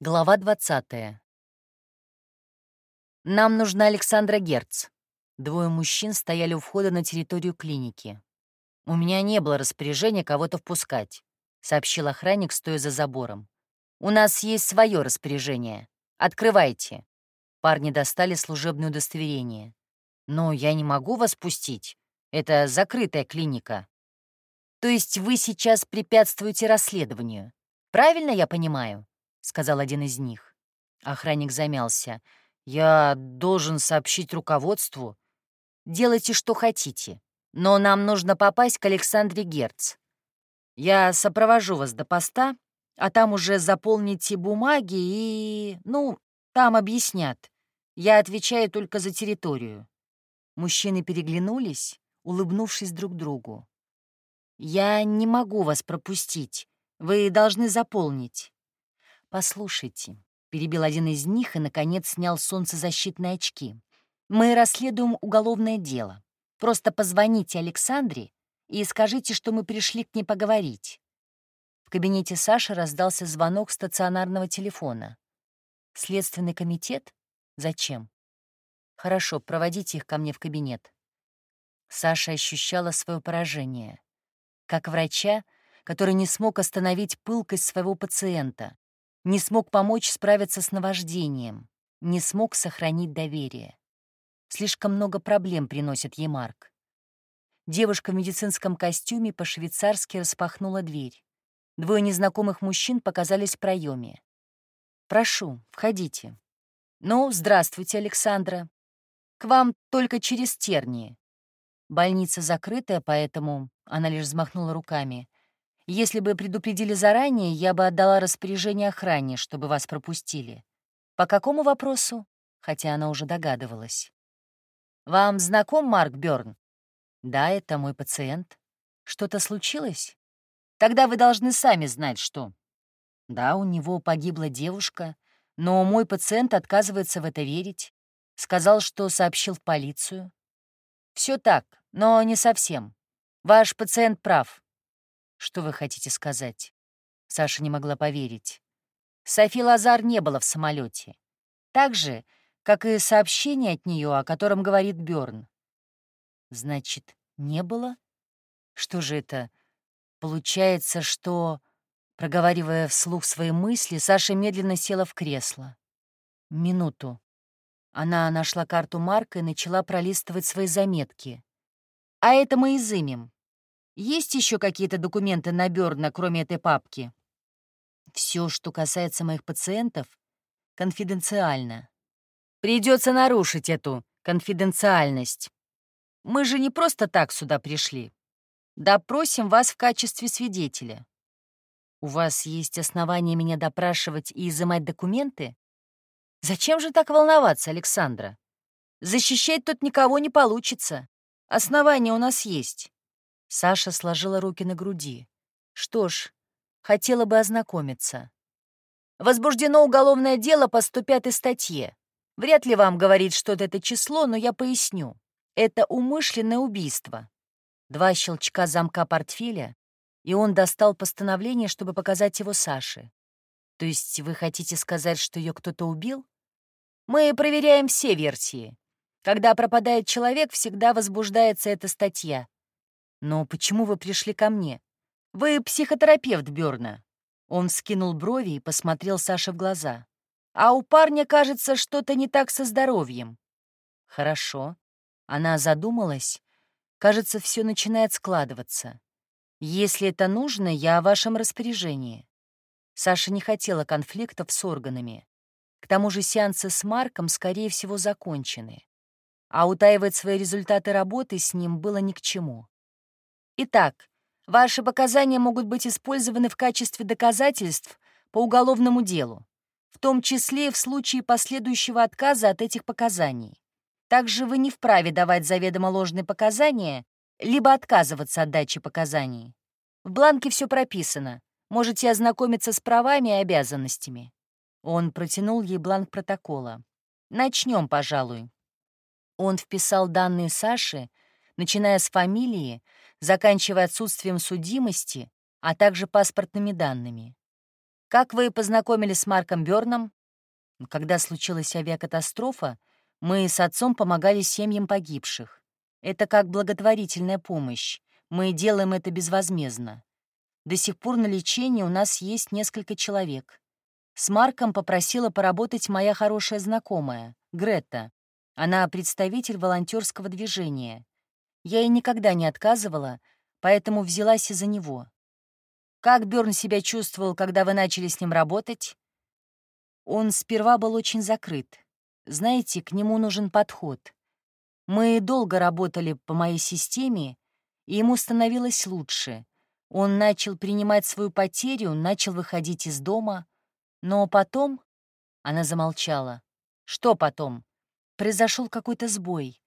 Глава 20. Нам нужна Александра Герц. Двое мужчин стояли у входа на территорию клиники. У меня не было распоряжения кого-то впускать, сообщил охранник, стоя за забором. У нас есть свое распоряжение. Открывайте. Парни достали служебное удостоверение. Но я не могу вас пустить. Это закрытая клиника. То есть вы сейчас препятствуете расследованию. Правильно я понимаю? Сказал один из них. Охранник замялся. «Я должен сообщить руководству. Делайте, что хотите, но нам нужно попасть к Александре Герц. Я сопровожу вас до поста, а там уже заполните бумаги и... ну, там объяснят. Я отвечаю только за территорию». Мужчины переглянулись, улыбнувшись друг другу. «Я не могу вас пропустить. Вы должны заполнить. «Послушайте», — перебил один из них и, наконец, снял солнцезащитные очки. «Мы расследуем уголовное дело. Просто позвоните Александре и скажите, что мы пришли к ней поговорить». В кабинете Саши раздался звонок стационарного телефона. «Следственный комитет? Зачем?» «Хорошо, проводите их ко мне в кабинет». Саша ощущала свое поражение. Как врача, который не смог остановить пылкость своего пациента, не смог помочь справиться с наваждением, не смог сохранить доверие. Слишком много проблем приносит ей Марк. Девушка в медицинском костюме по-швейцарски распахнула дверь. Двое незнакомых мужчин показались в проеме. «Прошу, входите». «Ну, здравствуйте, Александра. К вам только через тернии. Больница закрытая, поэтому...» Она лишь взмахнула руками. Если бы предупредили заранее, я бы отдала распоряжение охране, чтобы вас пропустили. По какому вопросу? Хотя она уже догадывалась. Вам знаком Марк Бёрн? Да, это мой пациент. Что-то случилось? Тогда вы должны сами знать, что. Да, у него погибла девушка, но мой пациент отказывается в это верить. Сказал, что сообщил в полицию. Все так, но не совсем. Ваш пациент прав. Что вы хотите сказать? Саша не могла поверить. Софи Лазар не было в самолете. Так же, как и сообщение от нее, о котором говорит Бёрн. Значит, не было? Что же это? Получается, что... Проговаривая вслух свои мысли, Саша медленно села в кресло. Минуту. Она нашла карту Марка и начала пролистывать свои заметки. «А это мы изымем. Есть еще какие-то документы на Бёрна, кроме этой папки? Все, что касается моих пациентов, конфиденциально. Придется нарушить эту конфиденциальность. Мы же не просто так сюда пришли. Допросим вас в качестве свидетеля. У вас есть основания меня допрашивать и изымать документы? Зачем же так волноваться, Александра? Защищать тут никого не получится. Основания у нас есть. Саша сложила руки на груди. Что ж, хотела бы ознакомиться. Возбуждено уголовное дело по 105 статье. Вряд ли вам говорит что-то это число, но я поясню. Это умышленное убийство. Два щелчка замка портфеля, и он достал постановление, чтобы показать его Саше. То есть вы хотите сказать, что ее кто-то убил? Мы проверяем все версии. Когда пропадает человек, всегда возбуждается эта статья. «Но почему вы пришли ко мне? Вы психотерапевт Бёрна». Он скинул брови и посмотрел Саше в глаза. «А у парня, кажется, что-то не так со здоровьем». «Хорошо». Она задумалась. Кажется, все начинает складываться. «Если это нужно, я о вашем распоряжении». Саша не хотела конфликтов с органами. К тому же сеансы с Марком, скорее всего, закончены. А утаивать свои результаты работы с ним было ни к чему. Итак, ваши показания могут быть использованы в качестве доказательств по уголовному делу, в том числе в случае последующего отказа от этих показаний. Также вы не вправе давать заведомо ложные показания, либо отказываться от дачи показаний. В бланке все прописано. Можете ознакомиться с правами и обязанностями. Он протянул ей бланк протокола. Начнем, пожалуй. Он вписал данные Саши, начиная с фамилии, заканчивая отсутствием судимости, а также паспортными данными. Как вы познакомились с Марком Бёрном? Когда случилась авиакатастрофа, мы с отцом помогали семьям погибших. Это как благотворительная помощь. Мы делаем это безвозмездно. До сих пор на лечении у нас есть несколько человек. С Марком попросила поработать моя хорошая знакомая, Грета. Она представитель волонтерского движения. Я ей никогда не отказывала, поэтому взялась из-за него. Как Бёрн себя чувствовал, когда вы начали с ним работать? Он сперва был очень закрыт. Знаете, к нему нужен подход. Мы долго работали по моей системе, и ему становилось лучше. Он начал принимать свою потерю, начал выходить из дома. Но потом... Она замолчала. Что потом? Произошел какой-то сбой.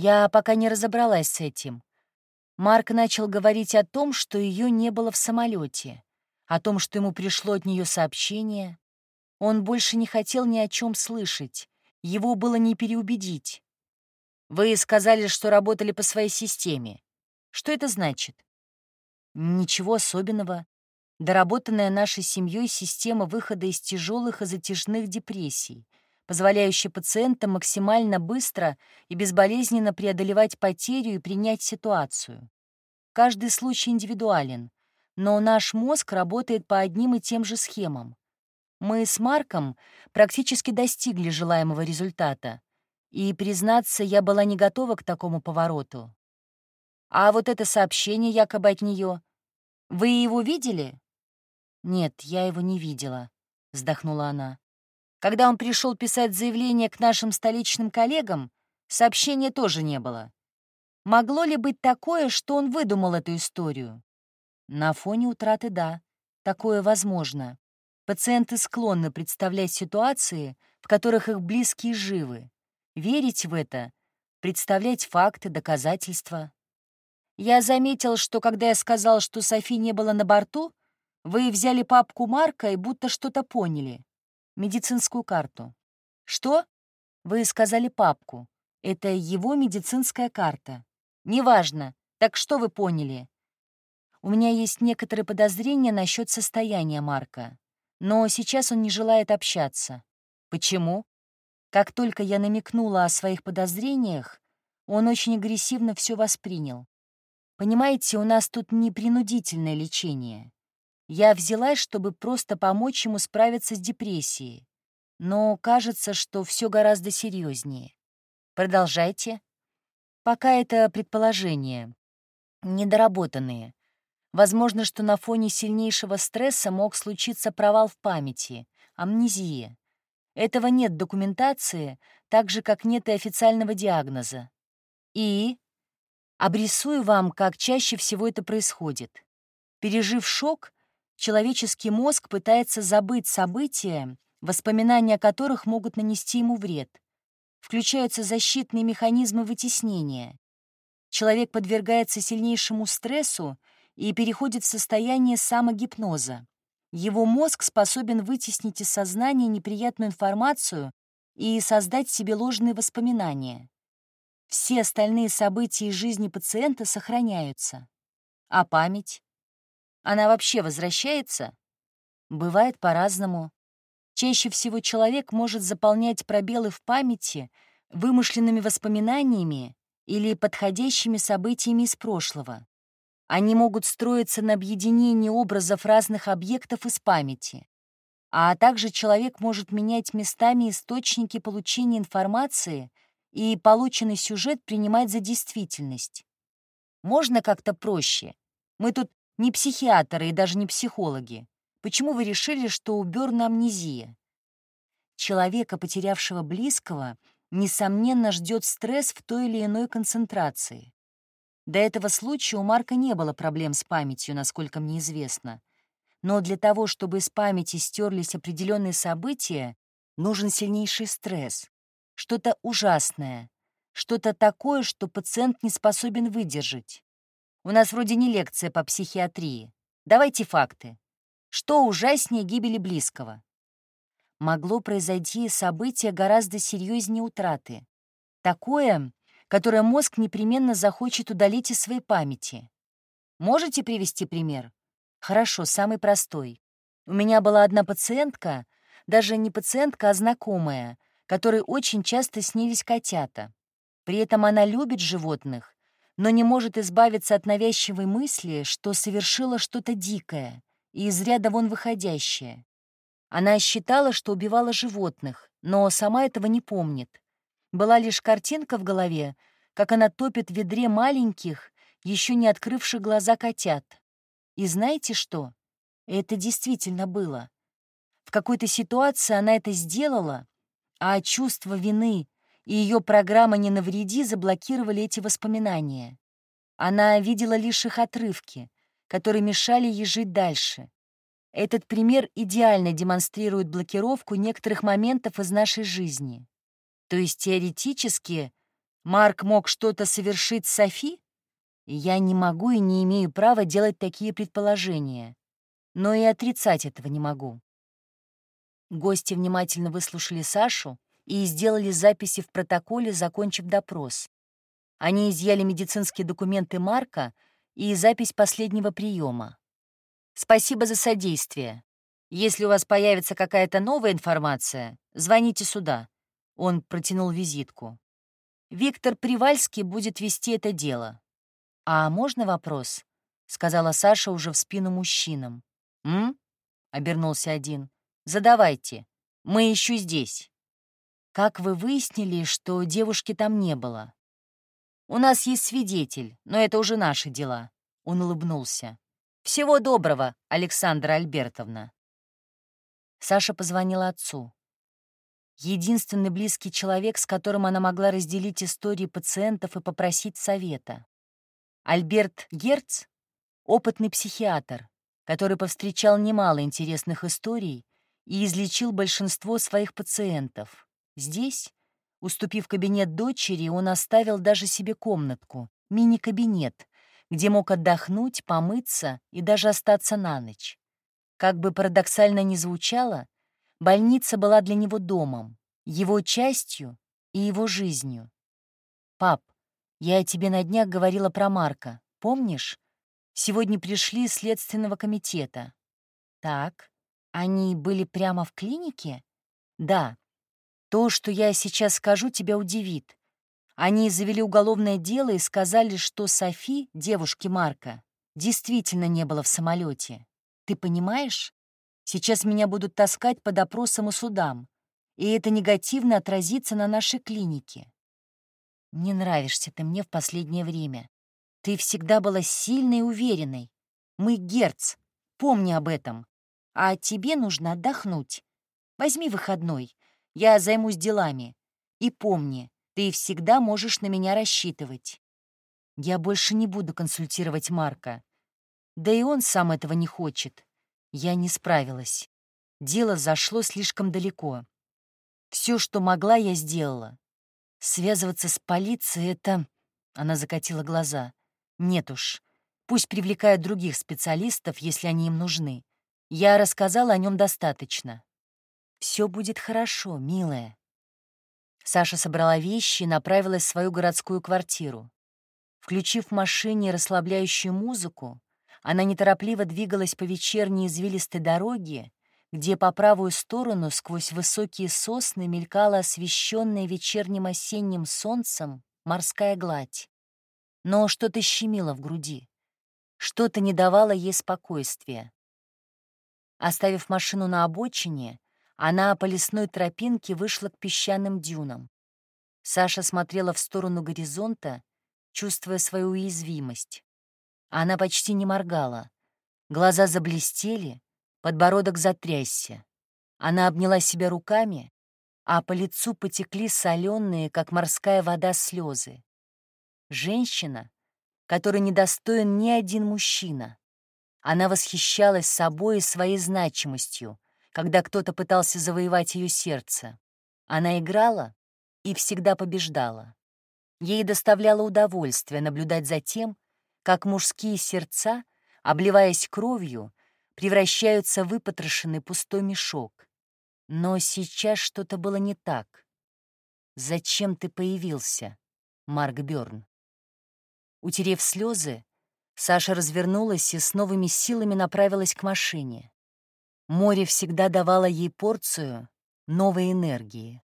Я пока не разобралась с этим. Марк начал говорить о том, что ее не было в самолете, о том, что ему пришло от нее сообщение. Он больше не хотел ни о чем слышать. Его было не переубедить. Вы сказали, что работали по своей системе. Что это значит? Ничего особенного. Доработанная нашей семьей система выхода из тяжелых и затяжных депрессий, позволяющая пациентам максимально быстро и безболезненно преодолевать потерю и принять ситуацию. Каждый случай индивидуален, но наш мозг работает по одним и тем же схемам. Мы с Марком практически достигли желаемого результата, и, признаться, я была не готова к такому повороту. А вот это сообщение якобы от нее. Вы его видели? Нет, я его не видела, вздохнула она. Когда он пришел писать заявление к нашим столичным коллегам, сообщения тоже не было. Могло ли быть такое, что он выдумал эту историю? На фоне утраты да, такое возможно. Пациенты склонны представлять ситуации, в которых их близкие живы, верить в это, представлять факты, доказательства. Я заметил, что когда я сказал, что Софи не было на борту, вы взяли папку Марка и будто что-то поняли. Медицинскую карту. Что? Вы сказали папку. Это его медицинская карта. Неважно. Так что вы поняли? У меня есть некоторые подозрения насчет состояния Марка. Но сейчас он не желает общаться. Почему? Как только я намекнула о своих подозрениях, он очень агрессивно все воспринял. Понимаете, у нас тут не принудительное лечение. Я взялась, чтобы просто помочь ему справиться с депрессией. Но кажется, что все гораздо серьезнее. Продолжайте. Пока это предположения. Недоработанные. Возможно, что на фоне сильнейшего стресса мог случиться провал в памяти, амнезия. Этого нет документации, так же, как нет и официального диагноза. И Обрисую вам, как чаще всего это происходит. Пережив шок, человеческий мозг пытается забыть события, воспоминания о которых могут нанести ему вред. Включаются защитные механизмы вытеснения. Человек подвергается сильнейшему стрессу и переходит в состояние самогипноза. Его мозг способен вытеснить из сознания неприятную информацию и создать себе ложные воспоминания. Все остальные события из жизни пациента сохраняются. А память? Она вообще возвращается? Бывает по-разному. Чаще всего человек может заполнять пробелы в памяти вымышленными воспоминаниями или подходящими событиями из прошлого. Они могут строиться на объединении образов разных объектов из памяти. А также человек может менять местами источники получения информации — и полученный сюжет принимать за действительность. Можно как-то проще? Мы тут не психиатры и даже не психологи. Почему вы решили, что у Бёрна амнезия? Человека, потерявшего близкого, несомненно, ждет стресс в той или иной концентрации. До этого случая у Марка не было проблем с памятью, насколько мне известно. Но для того, чтобы из памяти стерлись определенные события, нужен сильнейший стресс что-то ужасное, что-то такое, что пациент не способен выдержать. У нас вроде не лекция по психиатрии. Давайте факты. Что ужаснее гибели близкого? Могло произойти событие гораздо серьезнее утраты. Такое, которое мозг непременно захочет удалить из своей памяти. Можете привести пример? Хорошо, самый простой. У меня была одна пациентка, даже не пациентка, а знакомая, которой очень часто снились котята. При этом она любит животных, но не может избавиться от навязчивой мысли, что совершила что-то дикое и из ряда вон выходящее. Она считала, что убивала животных, но сама этого не помнит. Была лишь картинка в голове, как она топит в ведре маленьких, еще не открывших глаза котят. И знаете что? Это действительно было. В какой-то ситуации она это сделала, а чувство вины и ее программа «Не навреди» заблокировали эти воспоминания. Она видела лишь их отрывки, которые мешали ей жить дальше. Этот пример идеально демонстрирует блокировку некоторых моментов из нашей жизни. То есть теоретически Марк мог что-то совершить с Софи? Я не могу и не имею права делать такие предположения. Но и отрицать этого не могу. Гости внимательно выслушали Сашу, и сделали записи в протоколе, закончив допрос. Они изъяли медицинские документы Марка и запись последнего приема. Спасибо за содействие. Если у вас появится какая-то новая информация, звоните сюда. Он протянул визитку. Виктор Привальский будет вести это дело. А можно вопрос? сказала Саша уже в спину мужчинам. М? обернулся один. Задавайте. Мы еще здесь. Как вы выяснили, что девушки там не было? У нас есть свидетель, но это уже наши дела. Он улыбнулся. Всего доброго, Александра Альбертовна. Саша позвонила отцу. Единственный близкий человек, с которым она могла разделить истории пациентов и попросить совета. Альберт Герц — опытный психиатр, который повстречал немало интересных историй и излечил большинство своих пациентов. Здесь, уступив кабинет дочери, он оставил даже себе комнатку, мини-кабинет, где мог отдохнуть, помыться и даже остаться на ночь. Как бы парадоксально ни звучало, больница была для него домом, его частью и его жизнью. «Пап, я тебе на днях говорила про Марка, помнишь? Сегодня пришли из следственного комитета». «Так, они были прямо в клинике?» «Да, то, что я сейчас скажу, тебя удивит. Они завели уголовное дело и сказали, что Софи, девушки Марка, действительно не было в самолете. Ты понимаешь? Сейчас меня будут таскать по допросам и судам, и это негативно отразится на нашей клинике. Не нравишься ты мне в последнее время. Ты всегда была сильной и уверенной. Мы герц, помни об этом. А тебе нужно отдохнуть. Возьми выходной, я займусь делами. И помни, ты всегда можешь на меня рассчитывать. Я больше не буду консультировать Марка. Да и он сам этого не хочет. Я не справилась. Дело зашло слишком далеко. Все, что могла, я сделала. Связываться с полицией — это... Она закатила глаза. Нет уж. Пусть привлекают других специалистов, если они им нужны. Я рассказала о нем достаточно. Все будет хорошо, милая». Саша собрала вещи и направилась в свою городскую квартиру. Включив в машине расслабляющую музыку, она неторопливо двигалась по вечерней извилистой дороге, где по правую сторону сквозь высокие сосны мелькала освещенная вечерним осенним солнцем морская гладь. Но что-то щемило в груди, что-то не давало ей спокойствия. Оставив машину на обочине, она по лесной тропинке вышла к песчаным дюнам. Саша смотрела в сторону горизонта, чувствуя свою уязвимость. Она почти не моргала. Глаза заблестели, подбородок затрясся. Она обняла себя руками, а по лицу потекли соленые, как морская вода, слезы. Женщина, которой недостоин ни один мужчина. Она восхищалась собой и своей значимостью, когда кто-то пытался завоевать ее сердце. Она играла и всегда побеждала. Ей доставляло удовольствие наблюдать за тем, как мужские сердца, обливаясь кровью, превращаются в выпотрошенный пустой мешок. Но сейчас что-то было не так. «Зачем ты появился, Марк Бёрн?» Утерев слезы, Саша развернулась и с новыми силами направилась к машине. Море всегда давало ей порцию новой энергии.